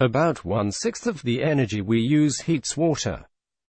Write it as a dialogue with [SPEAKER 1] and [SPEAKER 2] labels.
[SPEAKER 1] About one-sixth of the energy we use heats water.